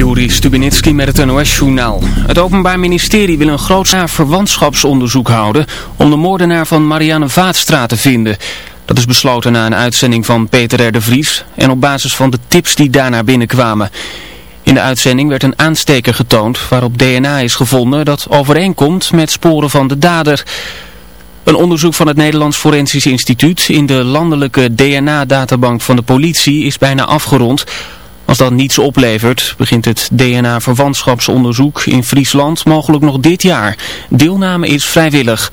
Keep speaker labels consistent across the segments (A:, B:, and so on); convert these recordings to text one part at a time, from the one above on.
A: Juri Stubenitski met het NOS-journaal. Het Openbaar Ministerie wil een groot verwantschapsonderzoek houden om de moordenaar van Marianne Vaatstra te vinden. Dat is besloten na een uitzending van Peter R. de Vries en op basis van de tips die daarna binnenkwamen. In de uitzending werd een aansteker getoond waarop DNA is gevonden dat overeenkomt met sporen van de dader. Een onderzoek van het Nederlands Forensisch Instituut in de landelijke DNA-databank van de politie is bijna afgerond... Als dat niets oplevert, begint het DNA-verwantschapsonderzoek in Friesland mogelijk nog dit jaar. Deelname is vrijwillig.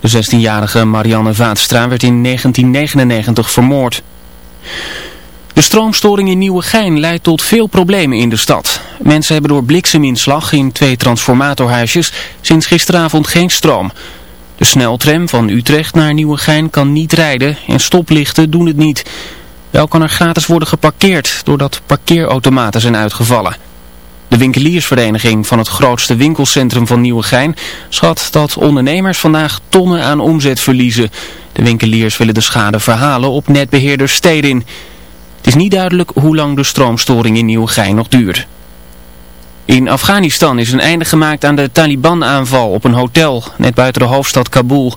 A: De 16-jarige Marianne Vaatstra werd in 1999 vermoord. De stroomstoring in Nieuwegein leidt tot veel problemen in de stad. Mensen hebben door blikseminslag in twee transformatorhuisjes sinds gisteravond geen stroom. De sneltram van Utrecht naar Nieuwegein kan niet rijden en stoplichten doen het niet. Wel kan er gratis worden geparkeerd doordat parkeerautomaten zijn uitgevallen. De winkeliersvereniging van het grootste winkelcentrum van Nieuwegein schat dat ondernemers vandaag tonnen aan omzet verliezen. De winkeliers willen de schade verhalen op netbeheerder Stedin. Het is niet duidelijk hoe lang de stroomstoring in Nieuwegein nog duurt. In Afghanistan is een einde gemaakt aan de Taliban-aanval op een hotel net buiten de hoofdstad Kabul.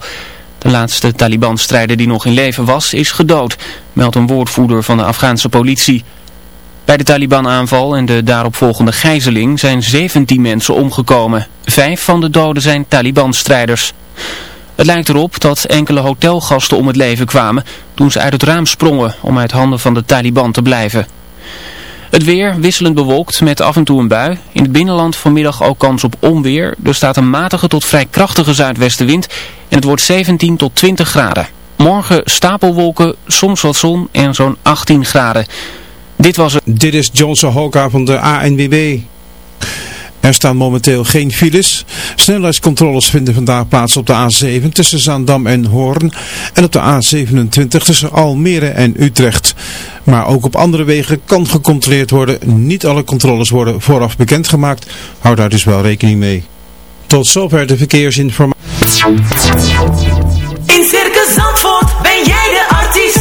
A: De laatste Taliban-strijder die nog in leven was, is gedood, meldt een woordvoerder van de Afghaanse politie. Bij de Taliban-aanval en de daaropvolgende gijzeling zijn 17 mensen omgekomen. Vijf van de doden zijn Taliban-strijders. Het lijkt erop dat enkele hotelgasten om het leven kwamen toen ze uit het raam sprongen om uit handen van de Taliban te blijven. Het weer wisselend bewolkt met af en toe een bui. In het binnenland vanmiddag ook kans op onweer. Er staat een matige tot vrij krachtige zuidwestenwind en het wordt 17 tot 20 graden. Morgen stapelwolken, soms wat zon en zo'n 18 graden. Dit was het.
B: Dit is Johnson Hoka van de ANWB. Er staan momenteel geen files. Snelheidscontroles vinden vandaag plaats op de A7 tussen Zaandam en Hoorn en op de A27 tussen Almere en Utrecht. Maar ook op andere wegen kan gecontroleerd worden. Niet alle controles worden vooraf bekendgemaakt. Houd daar dus wel rekening mee. Tot zover de verkeersinformatie.
C: In Circus Zandvoort ben jij de artiest.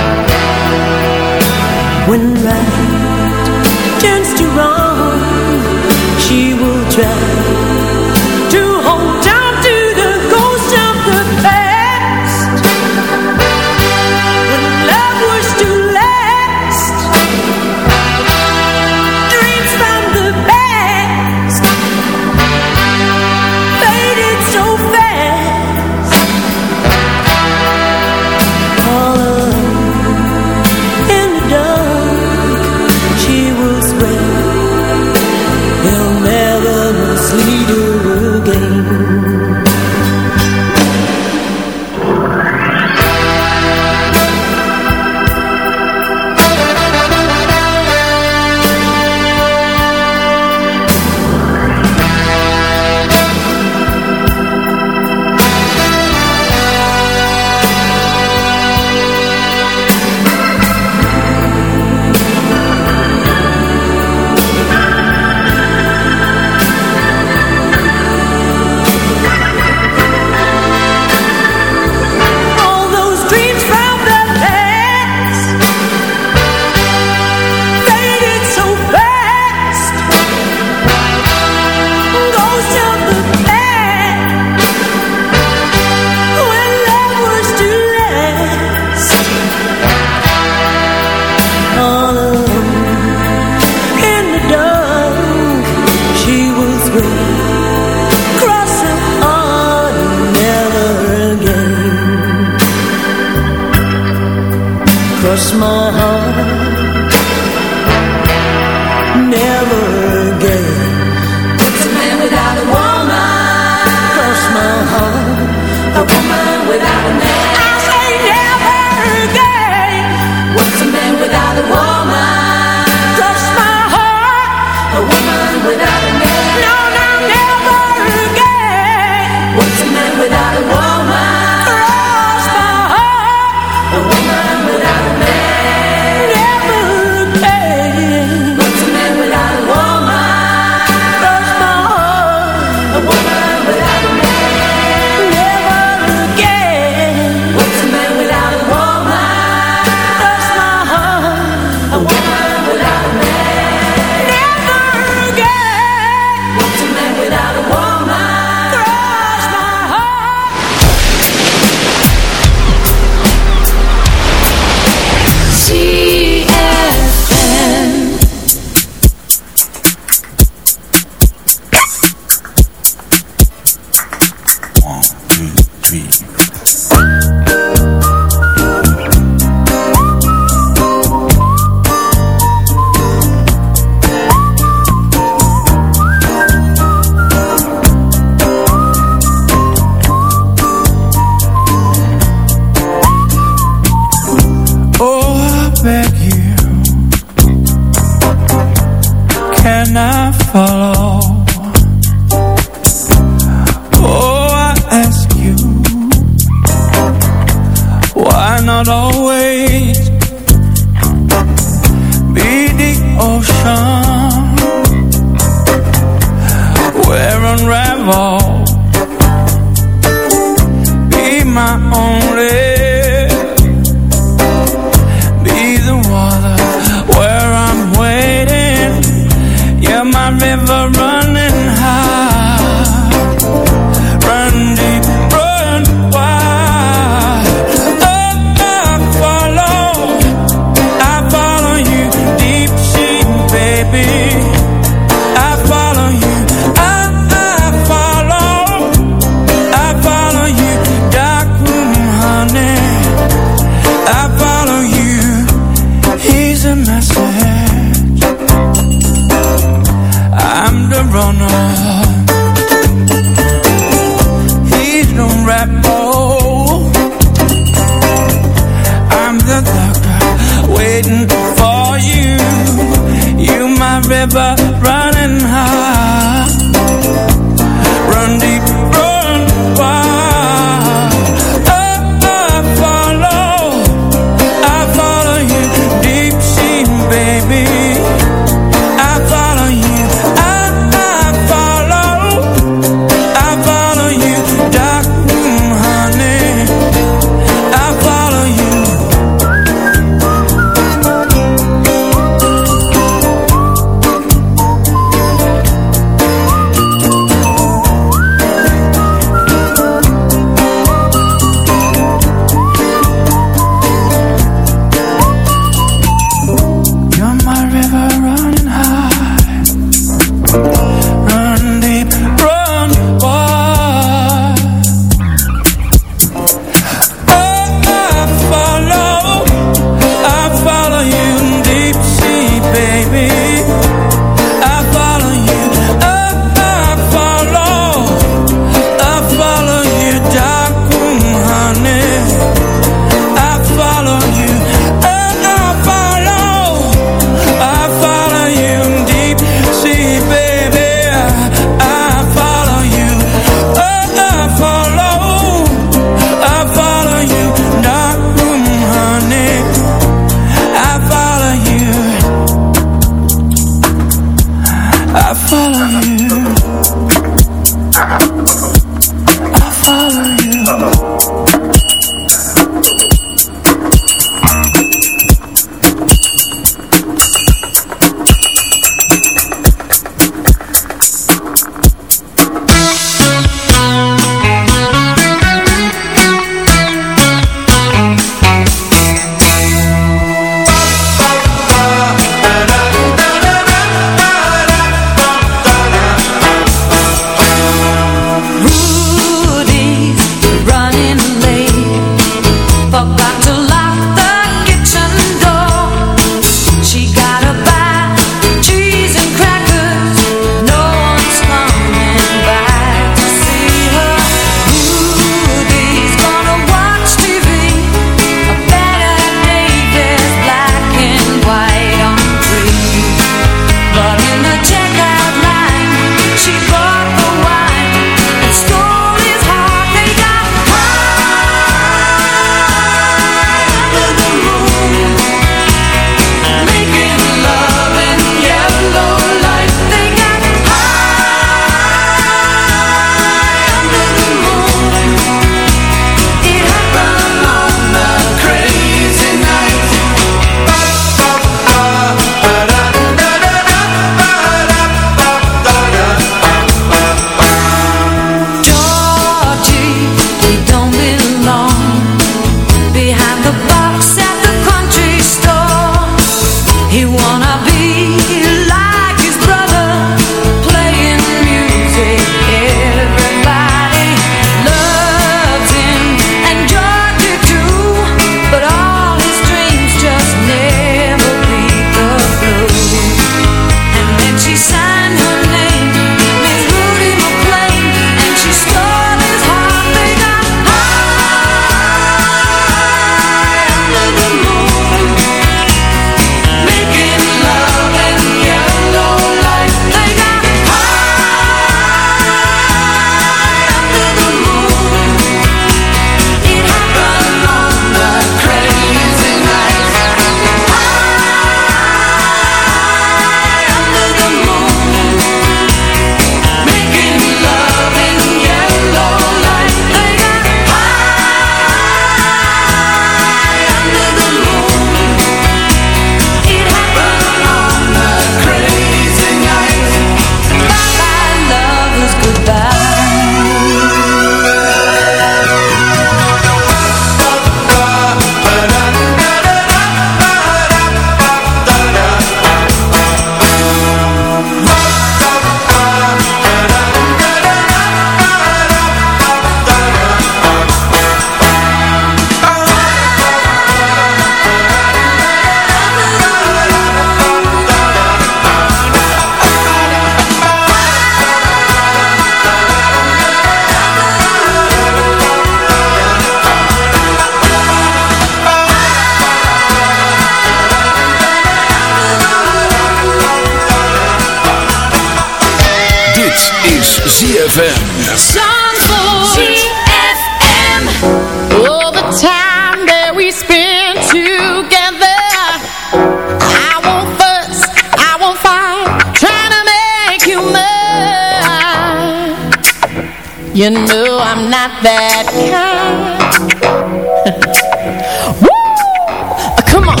D: You
E: know I'm not that kind. Woo! Uh, come on.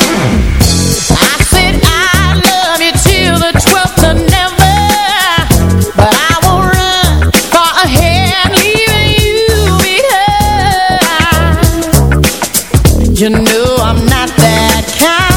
E: I said I love you till the 12th of never. But I won't run far ahead, leaving you behind. You know I'm not that kind.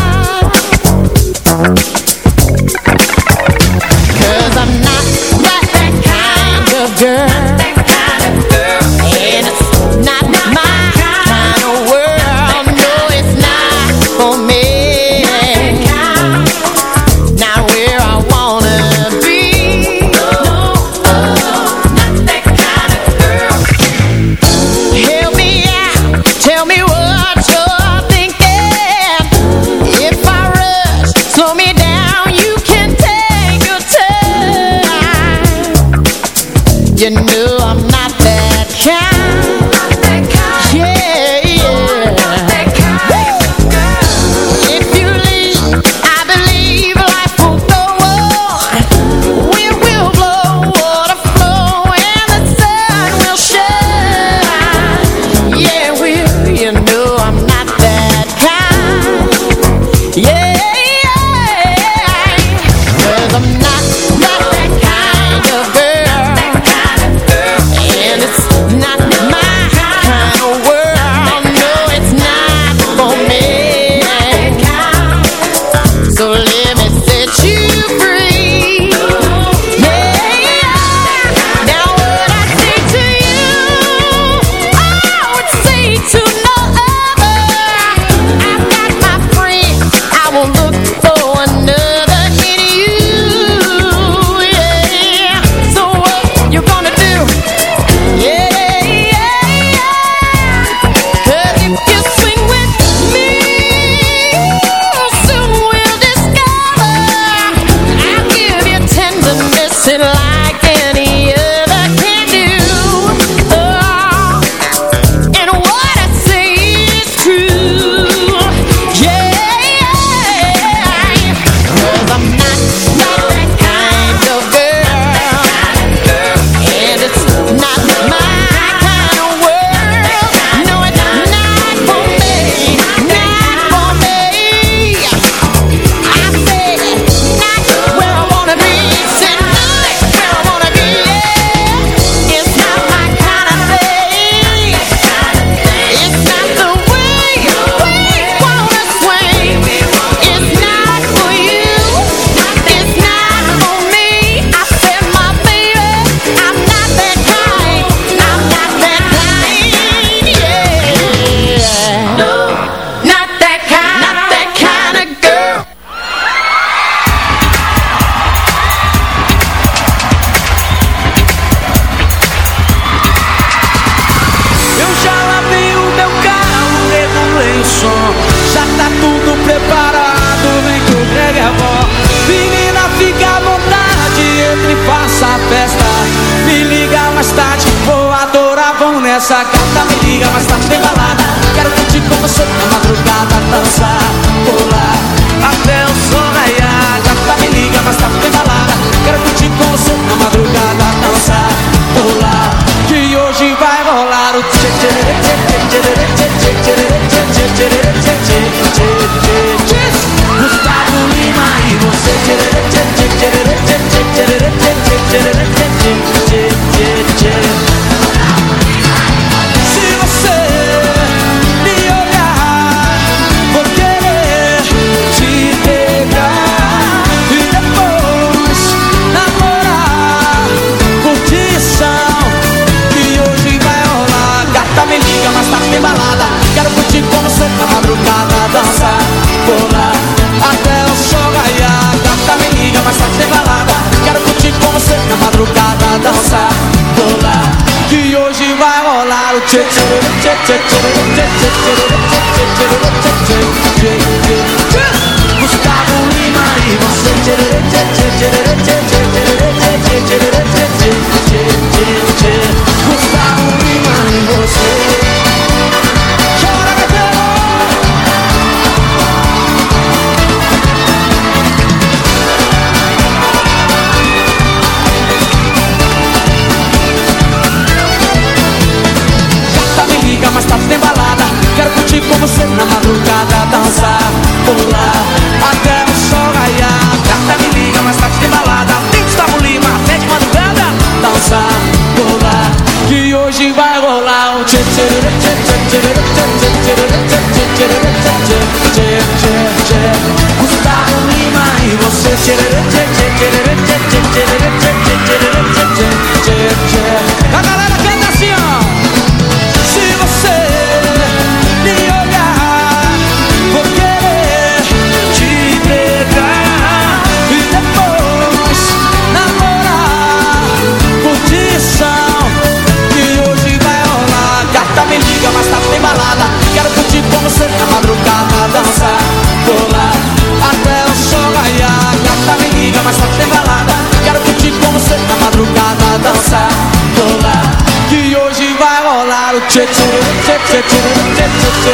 F: dançar, rolar Que hoje vai rolar o tchê tchê tchê tchê tchê tchê tchê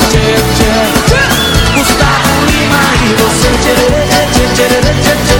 F: tchê tchê e você tchê tchê tchê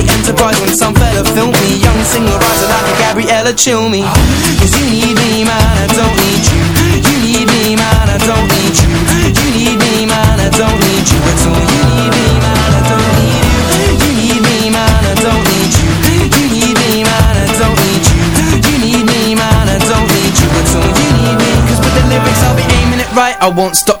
F: Enterprise when some fella filmed me. Young single writer like a Gabriella chill me. Cause you need me man, I don't need you. You need me man, I don't need you. You need me man, I don't need you at all. You need me man, I don't need you. You need me man, I don't need you. You need me man, I don't need you. You need me man, I don't need you at all. You need me Cause with the lyrics I'll be aiming it right. I won't stop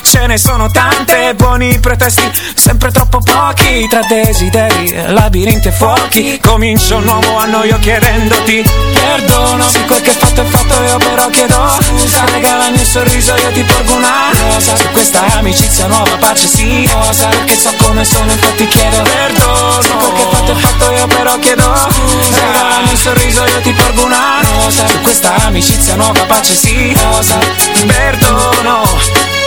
G: ce ne sono tante Buoni pretesti, sempre troppo pochi Tra desideri, labirinti e fuochi. Comincio un nuovo anno io chiedendoti Perdono. Se quel che fatto è fatto io però chiedo Scusa, regala il mio sorriso io ti porgo una rosa. Su questa amicizia nuova pace sì rosa Perché so come sono infatti chiedo perdono. Se quel che fatto è fatto io però chiedo scusa Regala il mio sorriso io ti porgo una rosa. Su questa amicizia nuova pace sì rosa Perdono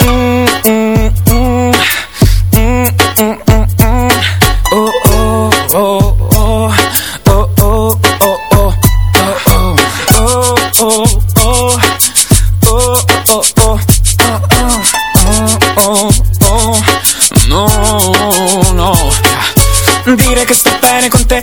G: Dire che sto bene con te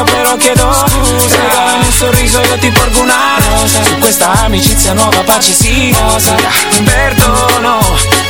G: io però chiedo. Scusa Regala il mio sorriso io ti porgo una rosa. Su questa amicizia nuova pace sì rosa. Perdono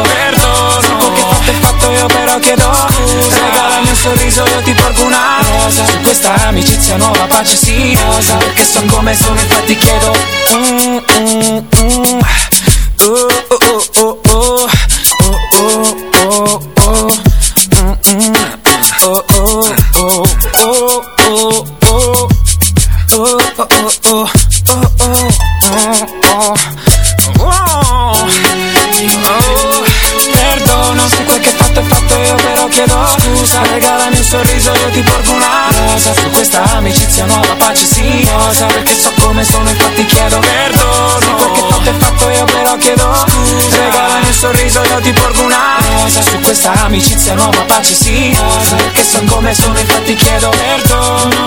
G: perdono. Se quel che fatto è fatto io però chiedo Scusa regala il mio sorriso io ti porgo una rosa. Su questa amicizia nuova pace sì rosa. Perché so come sono infatti chiedo. Mm, mm, mm. Oh, oh, oh, questa amicizia nuova pace sì. Rosa Perché so come sono infatti chiedo perdono. Se quel che fatto è fatto io però chiedo scusa. Regalami un sorriso io ti porgo una rosa. Su questa amicizia nuova pace sì. Rosa Perché so come sono infatti chiedo perdono